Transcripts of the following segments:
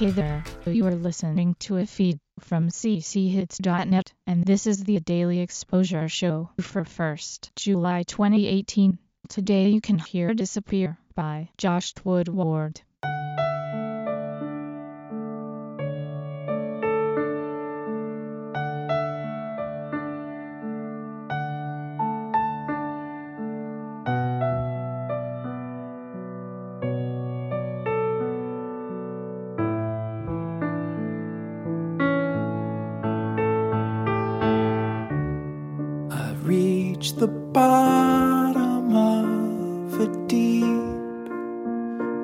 Hey there, you are listening to a feed from cchits.net, and this is the Daily Exposure Show for 1st July 2018. Today you can hear Disappear by Josh Woodward. Reach the bottom of a deep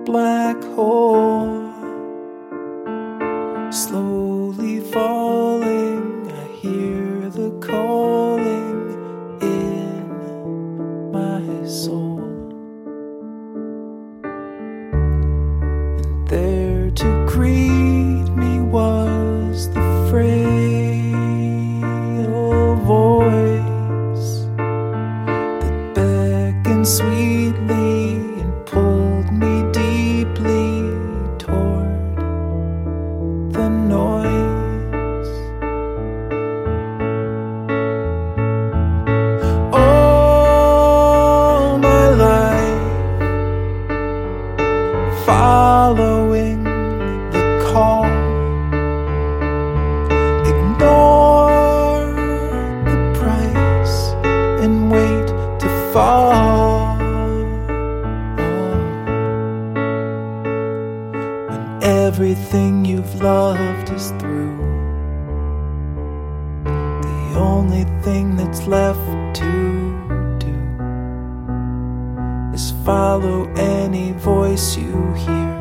black hole. Beckoned sweetly everything you've loved is through, the only thing that's left to do is follow any voice you hear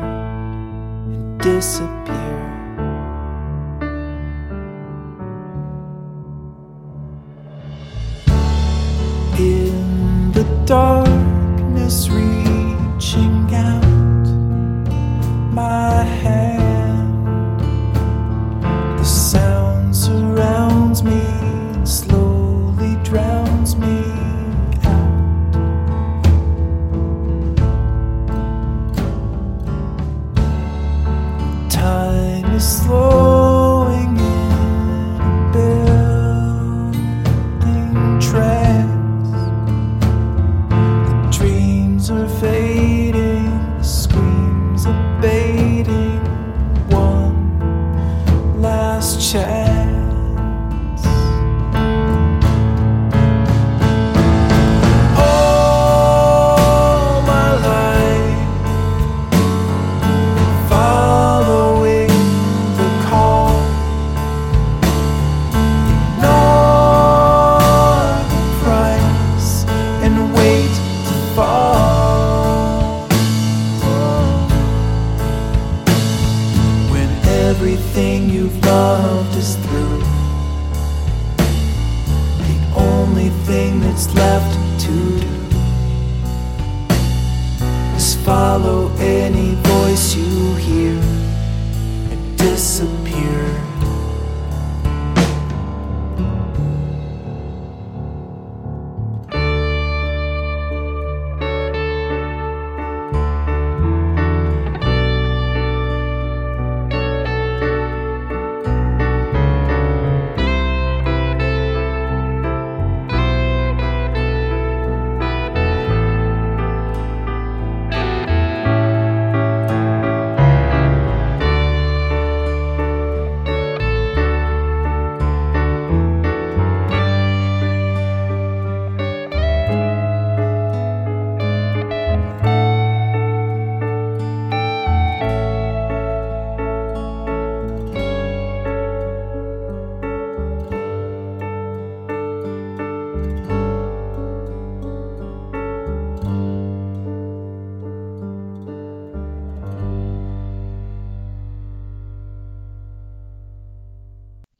and disappear. in the darkness thing that's left to do is follow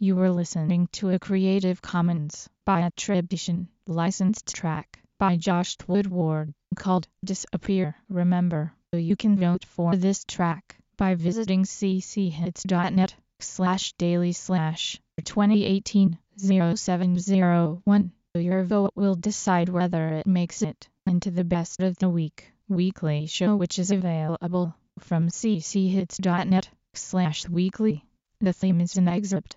You were listening to a Creative Commons by attribution licensed track by Josh Woodward called Disappear. Remember, you can vote for this track by visiting cchits.net slash daily slash 2018 0701. Your vote will decide whether it makes it into the best of the week weekly show which is available from cchits.net slash weekly. The theme is an excerpt